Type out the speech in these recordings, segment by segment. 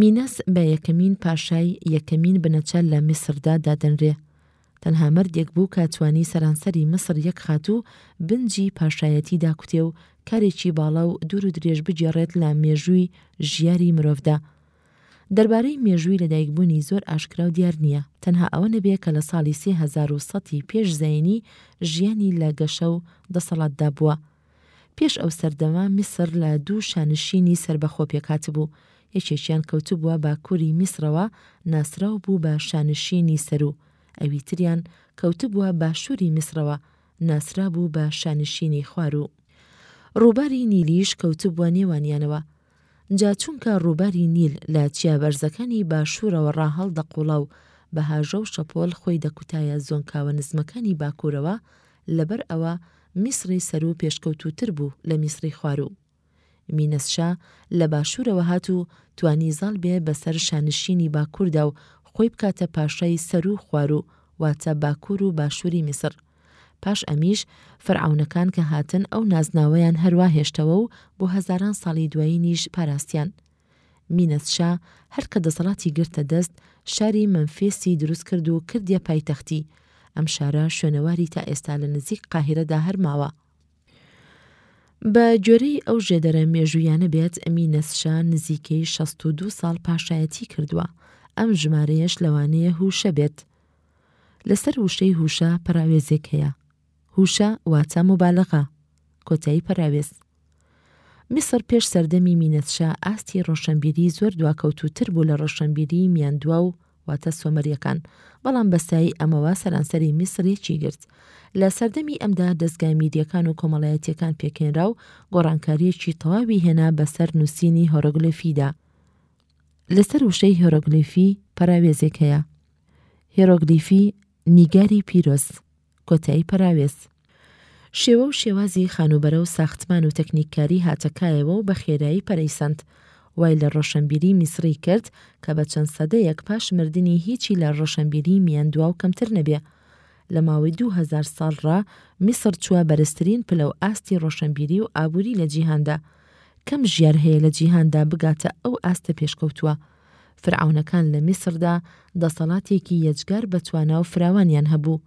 مینەس بە یەکەمین پاشای یەکەمین بنەچە لە میسردا دادەنرێ. تەنها مەردێک بوو کە توانی سەرانسەری میسر یەک خات و بنجی پاشایەتی داکوتێ و کارێکی باڵا و دوور و درێژ بگێڕێت لە مێژووی ژیاری مرۆڤدا. دەربارەی مێژووی لەدایکبوونی زۆر ئاشکرا و دیار نییە، تەنها ئەوە نەبێ کە لە ساڵی سێ هەزار و سەد ی پێش زایینی ژیانی لە گەشە و دەسەڵاتدا بووە. پێش ئەو سەردەمە میسڕ لە دوو شانشینی سەربەخۆ پێکهاتبوو، یەکێکیان کەوتبووە باکووری میسڕەوە ناسراو بوو بە شانشینی سەروو، ئەوی تریان کەوتبووە باشووری میسڕەوە ناسرابوو بە شانشینی خواروو. ڕووباری نیلیش کەوتبووە نێوانیانەوە، جا چونکە ڕووباری نیل لە چیا بەرزەکانی باشوورەوە ڕاهەڵدەقوڵا و بە هاژە و شەپۆل خۆی دەکوتایە زۆنکاوە نزمەکانی باکوورەوە، لەبەر ئەوە میسڕی سەروو پێشکەوتووتر بوو لە میسڕی خواروو. مینەس شا لە باشوورەوە هات و توانی زاڵ بێ بەسەر شانشینی باکووردا و خۆی بکاتە پاشای سەروو و خواروو، واتە باکوور و باشووری میسڕ. پاش ئەمیش فەرعەونەکان کە هاتن ئەو نازناوەیان هەروا هێشتەوە و بۆ هەزاران ساڵی دوایینیش پاراستیان. مینەس شا هەر کە دەسەڵاتی گرتە دەست، شاری مەمفیسی دروست کرد و کردیە پایتەختی. ئەم شارە شوێنەواری تا ئێستا لە نزیک قاهیرەدا هەر ماوە. بە گوێرەی ئەو ژێدەرە مێژوویانە بێت، مینەس شا نزیکەی شەست و دوو ساڵ پاشایەتی کردووە، ئەم ژمارەیەش لەوانەیە هووشە بێت. لەسەر وشەی هوشە پەراوێزێک هەیە. هوشە واتە موبالەغە، کۆتایی پەراوێز. میسر پێش سەردەمی مینەتشا ئاستی ڕۆشەنبیری زۆر دواکەوتو تر بوو لە ڕۆشەنبیری میاندوا و واتە سۆمەریەکان، بەڵام بە سایی ئەمەوە سەرانسەری میسر یەکی گرت. لە سەردەمی ئەمدا دەزگا میریەکان و کۆمەڵایەتیەکان پێکهێنرا و گۆڕانکاریەکی تەواوی هێنا بە سەر نوسینی هۆرۆگلفیدا. لەسەر وشەی هۆرۆگلیفی پەراوێزێک هەیە. هێرۆگلیفی نیگاری پیرۆز، کۆتایی پەراوێز. شێوە و شێوازی خانووبەرە و ساختمان و تەکنیککاری هاتە کایەوە و بە خێرایی پەرەیسەند، وای لە ڕۆشەنبیری میسڕی کرد کە بە چەند سەدەیەک پاش مردنی هیچی لە ڕۆشەنبیری میاندواو کەمتر نەبێ. لە ماوەی دوو هەزار ساڵ ڕا میسڕ چووە بەرزترین پلە و ئاستی ڕۆشەنبیری و ئابووری لە جیهاندا. کەم ژیار هەیە لە جیهاندا بگاتە ئەو ئاستە پێشکەوتووە. فیرعەونەکان لە میسردا دەسەڵاتێکی یەجگار بەتوانا و فراوانیان هەبوو.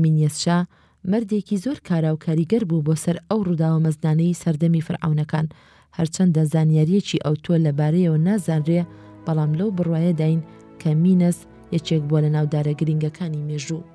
مینیەس شا مەردێکی زۆر کارا و کاریگەر بوو بۆ سەر ئەو ڕووداوە مەزنانەی سەردەمی فیرعەونەکان، هەرچەندە زانیارییەکی ئەوتۆ لەبارەیەوە نازانرێ، بەڵام لەو بڕوایەداین کە مینەس یەکێک بووە لە ناودارە گرینگەکانی مێژوو.